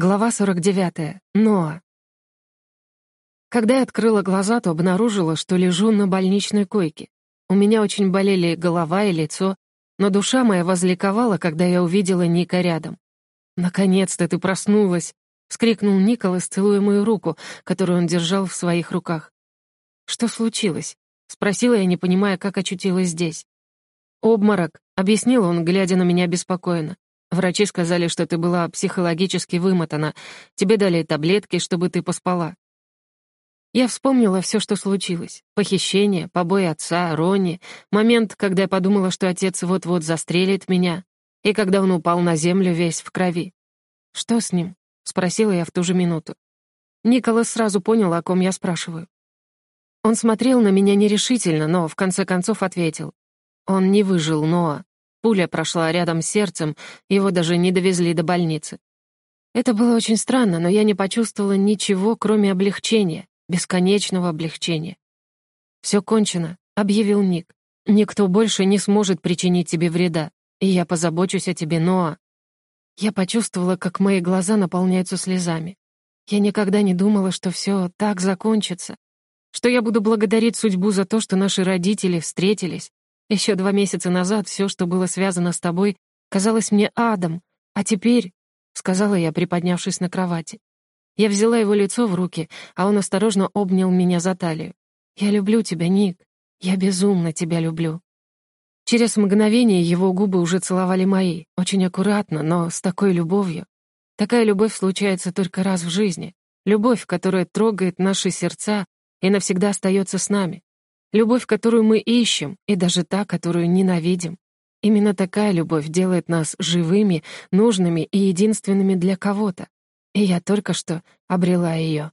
Глава 49. Ноа. Когда я открыла глаза, то обнаружила, что лежу на больничной койке. У меня очень болели голова и лицо, но душа моя возликовала, когда я увидела Ника рядом. «Наконец-то ты проснулась!» — вскрикнул Николас, целуя мою руку, которую он держал в своих руках. «Что случилось?» — спросила я, не понимая, как очутилась здесь. «Обморок», — объяснил он, глядя на меня беспокойно. Врачи сказали, что ты была психологически вымотана. Тебе дали таблетки, чтобы ты поспала. Я вспомнила все, что случилось. Похищение, побои отца, Ронни, момент, когда я подумала, что отец вот-вот застрелит меня, и когда он упал на землю весь в крови. «Что с ним?» — спросила я в ту же минуту. Николас сразу понял, о ком я спрашиваю. Он смотрел на меня нерешительно, но в конце концов ответил. Он не выжил, Ноа. Пуля прошла рядом с сердцем, его даже не довезли до больницы. Это было очень странно, но я не почувствовала ничего, кроме облегчения, бесконечного облегчения. «Все кончено», — объявил Ник. «Никто больше не сможет причинить тебе вреда, и я позабочусь о тебе, Ноа». Я почувствовала, как мои глаза наполняются слезами. Я никогда не думала, что все так закончится, что я буду благодарить судьбу за то, что наши родители встретились, еще два месяца назад все, что было связано с тобой, казалось мне адом, а теперь, — сказала я, приподнявшись на кровати. Я взяла его лицо в руки, а он осторожно обнял меня за талию. «Я люблю тебя, Ник. Я безумно тебя люблю». Через мгновение его губы уже целовали мои, очень аккуратно, но с такой любовью. Такая любовь случается только раз в жизни. Любовь, которая трогает наши сердца и навсегда остается с нами. Любовь, которую мы ищем, и даже та, которую ненавидим. Именно такая любовь делает нас живыми, нужными и единственными для кого-то. И я только что обрела ее.